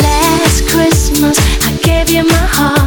Last Christmas, I gave you my heart.